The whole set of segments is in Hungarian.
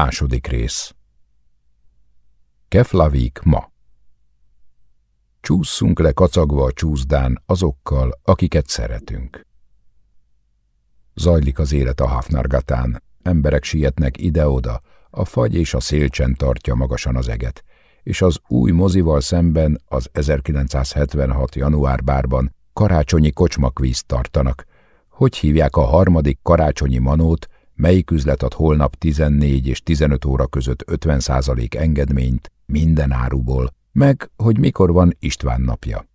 Második rész Keflavik ma Csúszunk le kacagva a csúszdán azokkal, akiket szeretünk. Zajlik az élet a Hafnargatán, emberek sietnek ide-oda, a fagy és a szélcsen tartja magasan az eget, és az új mozival szemben az 1976. január bárban karácsonyi kocsmakvízt tartanak. Hogy hívják a harmadik karácsonyi manót, melyik üzlet ad holnap 14 és 15 óra között 50% engedményt minden áruból, meg hogy mikor van István napja.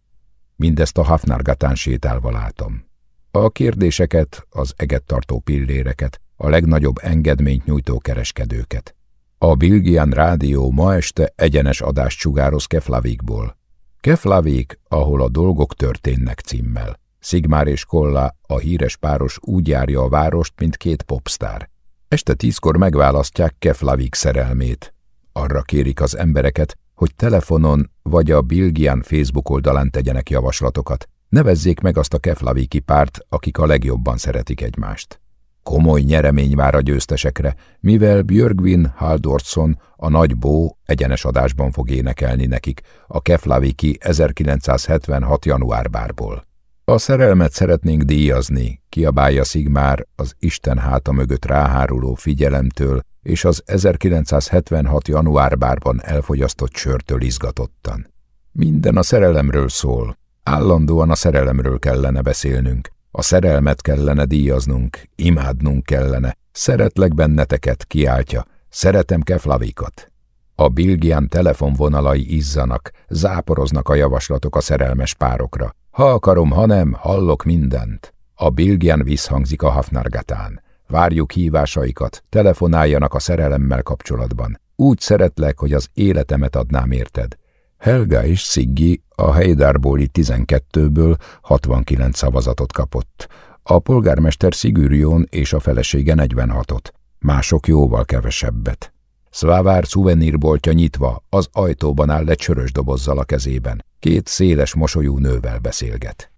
Mindezt a Hafnargatán sétálva látom. A kérdéseket, az eget tartó pilléreket, a legnagyobb engedményt nyújtó kereskedőket. A Bilgian Rádió ma este egyenes adást sugároz Keflavikból. Keflavik, ahol a dolgok történnek címmel. Szigmár és Kolla, a híres páros úgy járja a várost, mint két popstár. Este tízkor megválasztják Keflavik szerelmét. Arra kérik az embereket, hogy telefonon vagy a Bilgian Facebook oldalán tegyenek javaslatokat. Nevezzék meg azt a Keflaviki párt, akik a legjobban szeretik egymást. Komoly nyeremény vár a győztesekre, mivel Björgvin Haldorsson, a nagy bó egyenes adásban fog énekelni nekik a Keflaviki 1976. január bárból. A szerelmet szeretnénk díjazni, kiabálja Szigmár az Isten háta mögött ráháruló figyelemtől és az 1976. januárbárban elfogyasztott sörtől izgatottan. Minden a szerelemről szól, állandóan a szerelemről kellene beszélnünk, a szerelmet kellene díjaznunk, imádnunk kellene, szeretlek benneteket, kiáltja, szeretem Keflavikat. A Bilgian telefonvonalai izzanak, záporoznak a javaslatok a szerelmes párokra, ha akarom, ha nem, hallok mindent. A Bilgian visszhangzik a Hafnargatán. Várjuk hívásaikat, telefonáljanak a szerelemmel kapcsolatban. Úgy szeretlek, hogy az életemet adnám érted. Helga és Sziggi a Heidárbóli 12-ből 69 szavazatot kapott. A polgármester Szigűrión és a felesége 46-ot. Mások jóval kevesebbet. Szvávár szuvenírboltja nyitva, az ajtóban áll egy sörös dobozzal a kezében. Két széles mosolyú nővel beszélget.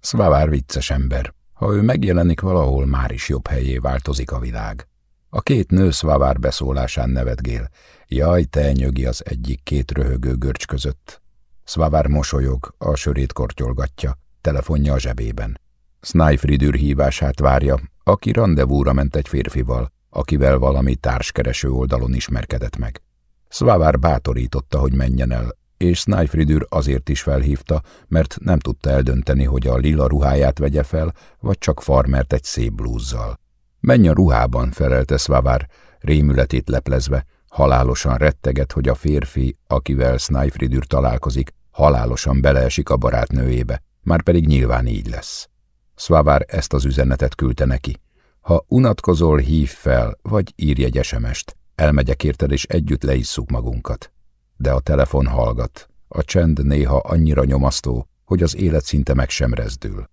Szvávár vicces ember. Ha ő megjelenik valahol, már is jobb helyé változik a világ. A két nő Szvávár beszólásán nevetgél. Jaj, te nyögi az egyik két röhögő görcs között. Szvávár mosolyog, a sörét kortyolgatja, telefonja a zsebében. Snyfridür hívását várja, aki rendezvúra ment egy férfival, akivel valami társkereső oldalon ismerkedett meg. Szvávár bátorította, hogy menjen el, és Snyfridür azért is felhívta, mert nem tudta eldönteni, hogy a lila ruháját vegye fel, vagy csak farmert egy szép blúzzal. Menj a ruhában, felelte Szvávár, rémületét leplezve, halálosan retteget, hogy a férfi, akivel Snyfridür találkozik, halálosan beleesik a barátnőjébe, már pedig nyilván így lesz. Szvávár ezt az üzenetet küldte neki. Ha unatkozol, hív fel, vagy írj egy esemest. Elmegyek érted, és együtt leisszuk magunkat. De a telefon hallgat. A csend néha annyira nyomasztó, hogy az élet szinte meg sem rezdül.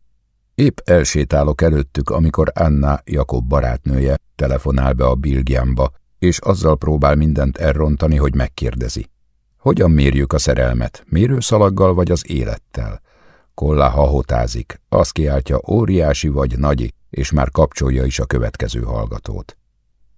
Épp elsétálok előttük, amikor Anna, Jakob barátnője, telefonál be a Bilgiamba, és azzal próbál mindent elrontani, hogy megkérdezi. Hogyan mérjük a szerelmet? Mérőszalaggal vagy az élettel? Kollá hahotázik, azt kiáltja óriási vagy nagyi, és már kapcsolja is a következő hallgatót.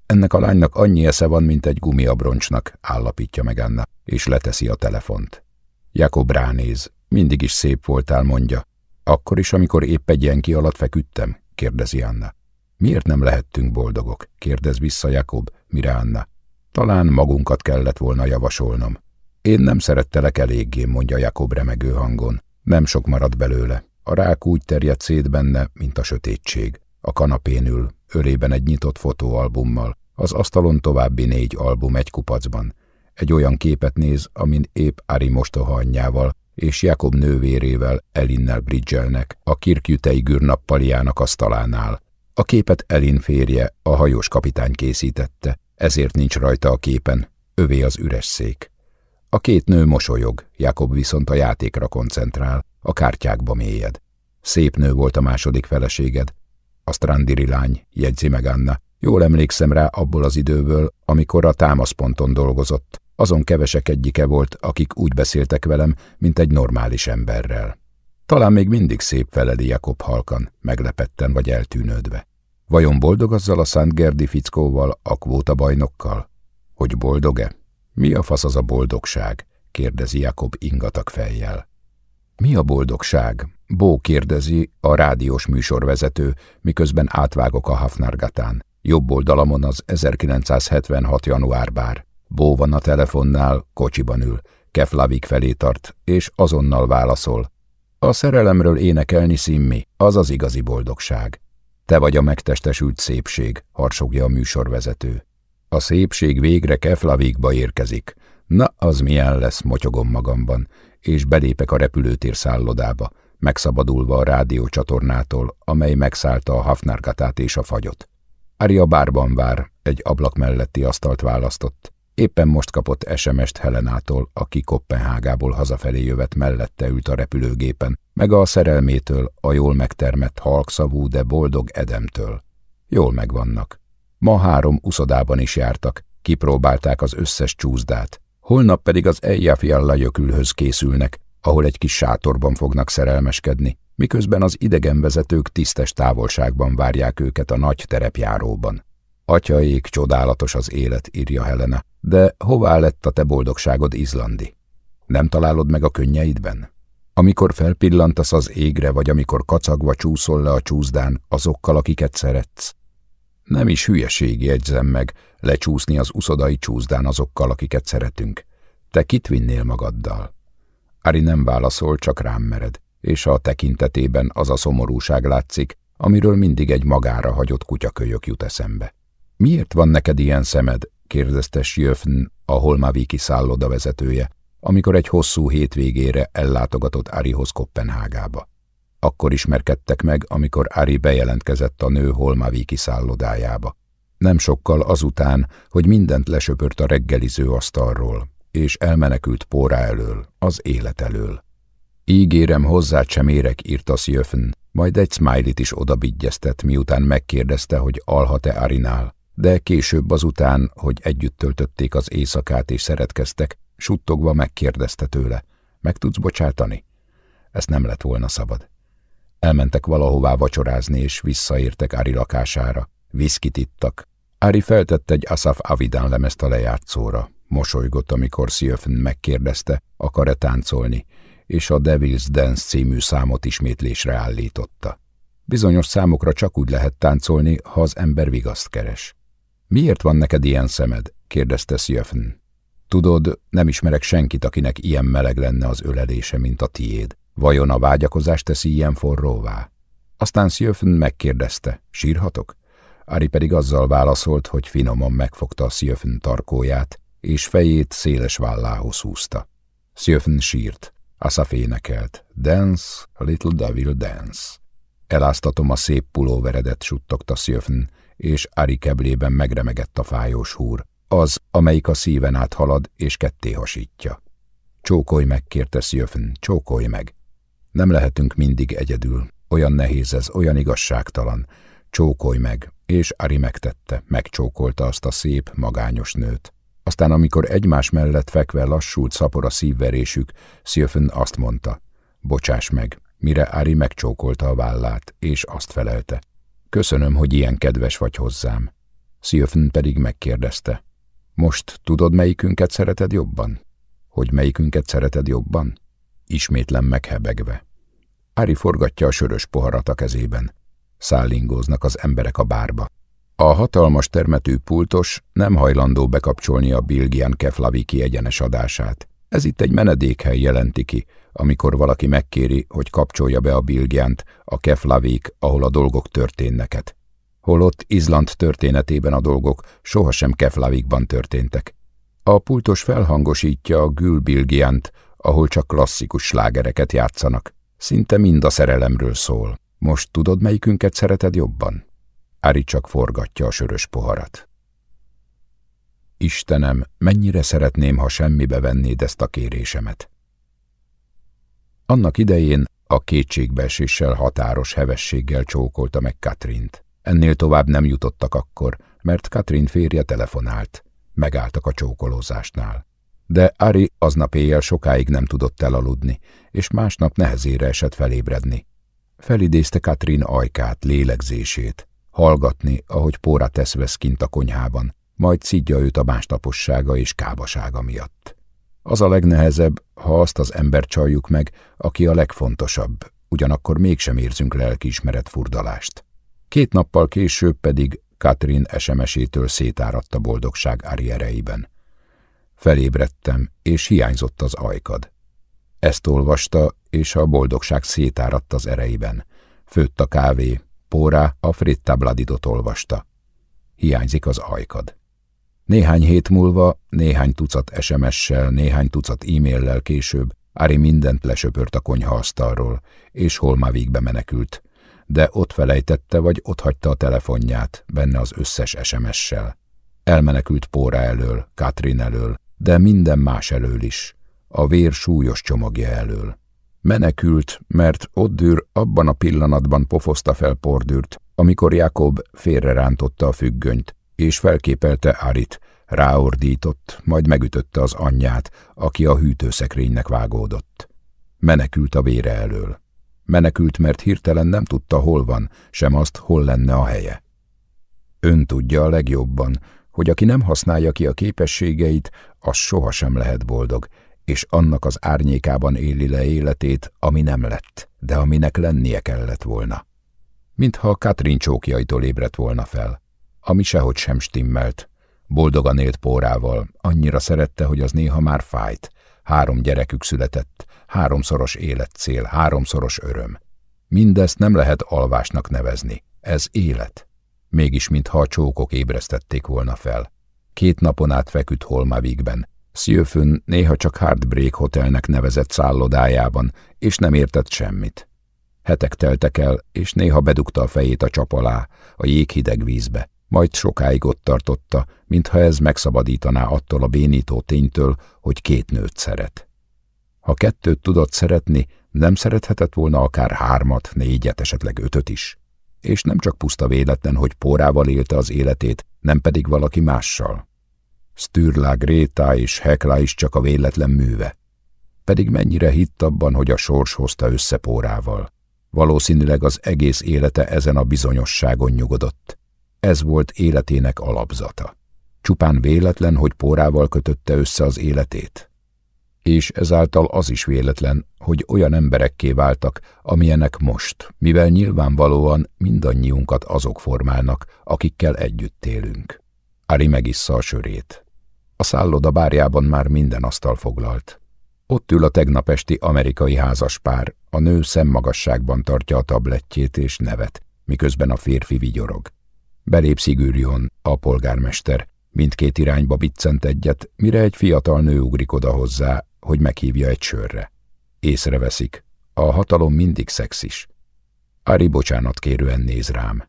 Ennek a lánynak annyi esze van, mint egy gumiabroncsnak, állapítja meg Anna, és leteszi a telefont. Jakob ránéz, mindig is szép voltál, mondja. Akkor is, amikor épp egy jenki alatt feküdtem, kérdezi Anna. Miért nem lehettünk boldogok? kérdez vissza Jakob, mire Anna. Talán magunkat kellett volna javasolnom. Én nem szerettelek eléggé, mondja Jakob remegő hangon. Nem sok marad belőle. A rák úgy terjed szét benne, mint a sötétség. A kanapén ül, ölében egy nyitott fotóalbummal, az asztalon további négy album egy kupacban. Egy olyan képet néz, amin épp Ari mostoha anyjával és Jakob nővérével Elinnel bridgelnek a kirkjütei gürnappaliának asztalánál. A képet Elin férje, a hajós kapitány készítette, ezért nincs rajta a képen, övé az üres szék. A két nő mosolyog, Jakob viszont a játékra koncentrál, a kártyákba mélyed. Szép nő volt a második feleséged. A strandiri lány, jegyzi meg Anna. Jól emlékszem rá abból az időből, amikor a támaszponton dolgozott. Azon kevesek egyike volt, akik úgy beszéltek velem, mint egy normális emberrel. Talán még mindig szép feleli Jakob halkan, meglepetten vagy eltűnődve. Vajon boldog azzal a Szent Gerdi fickóval, a kvóta bajnokkal? Hogy boldog-e? Mi a fasz az a boldogság? kérdezi Jakob ingatag fejjel. Mi a boldogság? Bó kérdezi, a rádiós műsorvezető, miközben átvágok a Hafnargatán. Jobb oldalamon az 1976. január bár. Bó van a telefonnál, kocsiban ül, Keflavik felé tart, és azonnal válaszol. A szerelemről énekelni szimmi, az az igazi boldogság. Te vagy a megtestesült szépség, harsogja a műsorvezető. A szépség végre Keflavikba érkezik. Na, az milyen lesz, motyogom magamban, és belépek a repülőtér szállodába, megszabadulva a rádiócsatornától, amely megszállta a Hafnargatát és a fagyot. Ari a bárban vár, egy ablak melletti asztalt választott. Éppen most kapott SMS-t Helenától, aki Kopenhágából hazafelé jövet mellette ült a repülőgépen, meg a szerelmétől, a jól megtermett halkszavú, de boldog Edemtől. Jól megvannak. Ma három uszodában is jártak, kipróbálták az összes csúszdát. Holnap pedig az Eyjafjalla jökülhöz készülnek, ahol egy kis sátorban fognak szerelmeskedni, miközben az idegenvezetők tisztes távolságban várják őket a nagy terepjáróban. Atyaék, csodálatos az élet, írja Helena, de hová lett a te boldogságod, Izlandi? Nem találod meg a könnyeidben? Amikor felpillantasz az égre, vagy amikor kacagva csúszol le a csúszdán azokkal, akiket szeretsz. Nem is hülyeség, jegyzem meg, lecsúszni az uszodai csúszdán azokkal, akiket szeretünk. Te kit vinnél magaddal? Ari nem válaszol, csak rám mered, és a tekintetében az a szomorúság látszik, amiről mindig egy magára hagyott kutyakölyök jut eszembe. Miért van neked ilyen szemed? kérdezte Sjöfn, a Holmaviki szálloda vezetője, amikor egy hosszú hétvégére ellátogatott Arihoz Kopenhágába. Akkor ismerkedtek meg, amikor Ari bejelentkezett a nő Holmaviki szállodájába. Nem sokkal azután, hogy mindent lesöpört a reggeliző asztalról, és elmenekült póra elől, az élet elől. Ígérem, hozzá sem érek, írta Sjöfn, majd egy smiley is odabigyeztett, miután megkérdezte, hogy alhat-e Arinál, de később azután, hogy együtt töltötték az éjszakát és szeretkeztek, suttogva megkérdezte tőle, meg tudsz bocsátani? Ezt nem lett volna szabad. Elmentek valahová vacsorázni, és visszaértek Ári lakására. Viszkit ittak. Ári feltett egy Asaf Avidan lemezt a lejátszóra. Mosolygott, amikor Szilfn megkérdezte, akar-e táncolni, és a Devil's Dance című számot ismétlésre állította. Bizonyos számokra csak úgy lehet táncolni, ha az ember vigaszt keres. Miért van neked ilyen szemed? kérdezte Szilfn. Tudod, nem ismerek senkit, akinek ilyen meleg lenne az ölelése, mint a tiéd. Vajon a vágyakozás teszi ilyen forróvá? Aztán Szilfn megkérdezte, sírhatok? Ari pedig azzal válaszolt, hogy finoman megfogta a Szilfn tarkóját, és fejét széles vállához húzta. Szilfn sírt, Asaf énekelt, Dance, little devil, dance. Eláztatom a szép pulóveredet, suttogta Szilfn, és Ari keblében megremegett a fájós húr, az, amelyik a szíven áthalad és ketté hasítja. Csókolj meg, kérte Szilfn, csókolj meg. Nem lehetünk mindig egyedül, olyan nehéz ez, olyan igazságtalan. Csókolj meg, és Ari megtette, megcsókolta azt a szép, magányos nőt. Aztán, amikor egymás mellett fekve lassult szapor a szívverésük, Szilfön azt mondta, bocsáss meg, mire Ari megcsókolta a vállát, és azt felelte. Köszönöm, hogy ilyen kedves vagy hozzám. Szilfön pedig megkérdezte, most tudod, melyikünket szereted jobban? Hogy melyikünket szereted jobban? Ismétlen meghebegve. Ári forgatja a sörös poharat a kezében. Szállingóznak az emberek a bárba. A hatalmas termetű pultos nem hajlandó bekapcsolni a Bilgian Keflaviki egyenes adását. Ez itt egy menedékhely jelenti ki, amikor valaki megkéri, hogy kapcsolja be a Bilgiant, a Keflavik, ahol a dolgok történneket. Holott Izland történetében a dolgok sohasem Keflavikban történtek. A pultos felhangosítja a Gül Bilgiant, ahol csak klasszikus slágereket játszanak. Szinte mind a szerelemről szól. Most tudod, melyikünket szereted jobban? Ári csak forgatja a sörös poharat. Istenem, mennyire szeretném, ha semmibe vennéd ezt a kérésemet. Annak idején a kétségbeeséssel határos hevességgel csókolta meg Katrint. Ennél tovább nem jutottak akkor, mert Katrin férje telefonált. Megálltak a csókolózásnál de Ari aznap éjjel sokáig nem tudott elaludni, és másnap nehezére esett felébredni. Felidézte Katrin ajkát, lélegzését, hallgatni, ahogy Póra tesz vesz kint a konyhában, majd szidja őt a másnapossága és kábasága miatt. Az a legnehezebb, ha azt az ember csaljuk meg, aki a legfontosabb, ugyanakkor mégsem érzünk lelkiismeret furdalást. Két nappal később pedig Katrin SMS-étől szétáradt a boldogság Ari ereiben. Felébredtem, és hiányzott az ajkad. Ezt olvasta, és a boldogság szétáradt az ereiben. Főtt a kávé, Pórá a Fritta Bladidot olvasta. Hiányzik az ajkad. Néhány hét múlva, néhány tucat SMS-sel, néhány tucat e-maillel később Ari mindent lesöpört a konyhaasztalról, és Holmavigbe menekült, de ott felejtette vagy ott hagyta a telefonját, benne az összes SMS-sel. Elmenekült Póra elől, Katrin elől, de minden más elől is, a vér súlyos csomagja elől. Menekült, mert Oddür abban a pillanatban pofozta fel Pordürt, amikor Jakob félrerántotta a függönyt, és felképelte Arit, ráordított, majd megütötte az anyját, aki a hűtőszekrénynek vágódott. Menekült a vére elől. Menekült, mert hirtelen nem tudta, hol van, sem azt, hol lenne a helye. Ön tudja a legjobban, hogy aki nem használja ki a képességeit, az sohasem lehet boldog, és annak az árnyékában éli le életét, ami nem lett, de aminek lennie kellett volna. Mintha Katrin csókjaitól ébredt volna fel, ami sehogy sem stimmelt. Boldogan élt pórával, annyira szerette, hogy az néha már fájt. Három gyerekük született, háromszoros életcél, háromszoros öröm. Mindezt nem lehet alvásnak nevezni, ez élet. Mégis, mintha a csókok ébresztették volna fel. Két napon át feküdt Holmavigben, Szjöfön néha csak Heartbreak Hotelnek nevezett szállodájában, és nem értett semmit. Hetek teltek el, és néha bedugta a fejét a csap alá, a jéghideg vízbe, majd sokáig ott tartotta, mintha ez megszabadítaná attól a bénító ténytől, hogy két nőt szeret. Ha kettőt tudott szeretni, nem szerethetett volna akár hármat, négyet, esetleg ötöt is. És nem csak puszta véletlen, hogy pórával élte az életét, nem pedig valaki mással. Stürlá, Gréta és Hekla is csak a véletlen műve. Pedig mennyire hitt abban, hogy a sors hozta össze pórával. Valószínűleg az egész élete ezen a bizonyosságon nyugodott. Ez volt életének alapzata. Csupán véletlen, hogy pórával kötötte össze az életét. És ezáltal az is véletlen, hogy olyan emberekké váltak, amilyenek most, mivel nyilvánvalóan mindannyiunkat azok formálnak, akikkel együtt élünk. Ari megissza a sörét. A szálloda bárjában már minden asztal foglalt. Ott ül a tegnap esti amerikai házaspár, a nő szemmagasságban tartja a tablettjét és nevet, miközben a férfi vigyorog. Belép Szigűrjon, a polgármester, mindkét irányba biccent egyet, mire egy fiatal nő ugrik oda hozzá, hogy meghívja egy sörre. Észreveszik, a hatalom mindig szexis. Ari bocsánat kérően néz rám.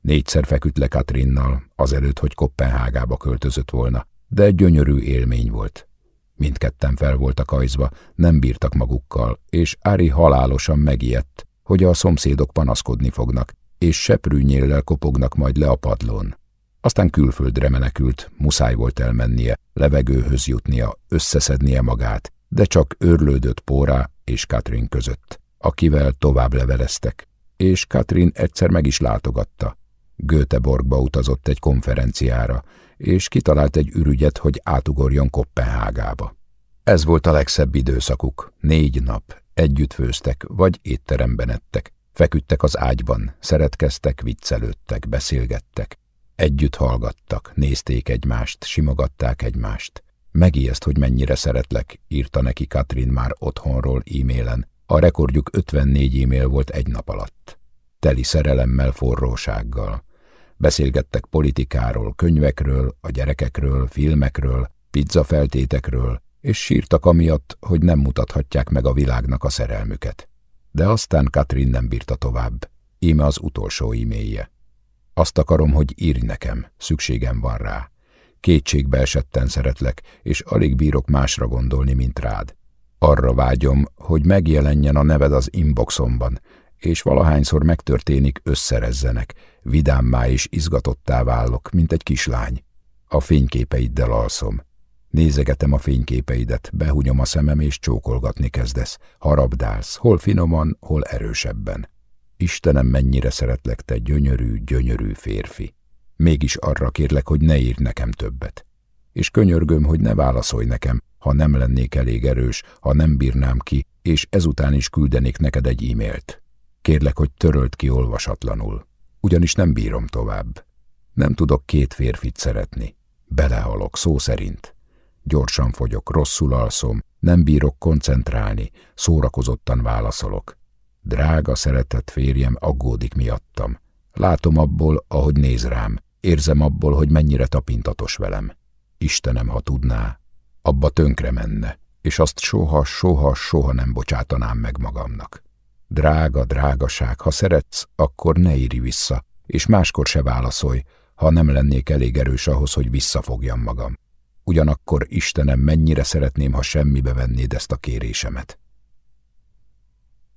Négyszer feküdt le Katrinnal, azelőtt, hogy Kopenhágába költözött volna, de egy gyönyörű élmény volt. Mindketten fel voltak ajzva, nem bírtak magukkal, és Ári halálosan megijedt, hogy a szomszédok panaszkodni fognak, és seprűnyéllel kopognak majd le a padlón. Aztán külföldre menekült, muszáj volt elmennie, levegőhöz jutnia, összeszednie magát, de csak őrlődött Pórá és Katrin között, akivel tovább leveleztek, és Katrin egyszer meg is látogatta. Göteborgba utazott egy konferenciára, és kitalált egy ürügyet, hogy átugorjon Kopenhágába. Ez volt a legszebb időszakuk, négy nap, együtt főztek, vagy étteremben ettek, feküdtek az ágyban, szeretkeztek, viccelődtek, beszélgettek, együtt hallgattak, nézték egymást, simogatták egymást. Megijeszt, hogy mennyire szeretlek, írta neki Katrin már otthonról e-mailen. A rekordjuk 54 e-mail volt egy nap alatt. Teli szerelemmel, forrósággal. Beszélgettek politikáról, könyvekről, a gyerekekről, filmekről, pizzafeltétekről, és sírtak amiatt, hogy nem mutathatják meg a világnak a szerelmüket. De aztán Katrin nem bírta tovább. Íme az utolsó e-mailje. Azt akarom, hogy írj nekem, szükségem van rá. Kétségbe esetten szeretlek, és alig bírok másra gondolni, mint rád. Arra vágyom, hogy megjelenjen a neved az inboxomban, és valahányszor megtörténik, összerezzenek, vidámmá és izgatottá válok, mint egy kislány. A fényképeiddel alszom. Nézegetem a fényképeidet, behunyom a szemem és csókolgatni kezdesz. Harabdálsz, hol finoman, hol erősebben. Istenem, mennyire szeretlek te, gyönyörű, gyönyörű férfi. Mégis arra kérlek, hogy ne írd nekem többet. És könyörgöm, hogy ne válaszolj nekem, ha nem lennék elég erős, ha nem bírnám ki, és ezután is küldenék neked egy e-mailt. Kérlek, hogy törölt ki olvasatlanul, ugyanis nem bírom tovább. Nem tudok két férfit szeretni. Belehalok, szó szerint. Gyorsan fogyok, rosszul alszom, nem bírok koncentrálni, szórakozottan válaszolok. Drága, szeretett férjem aggódik miattam. Látom abból, ahogy néz rám, érzem abból, hogy mennyire tapintatos velem. Istenem, ha tudná, abba tönkre menne, és azt soha, soha, soha nem bocsátanám meg magamnak. Drága, drágaság, ha szeretsz, akkor ne írj vissza, és máskor se válaszolj, ha nem lennék elég erős ahhoz, hogy visszafogjam magam. Ugyanakkor, Istenem, mennyire szeretném, ha semmibe vennéd ezt a kérésemet.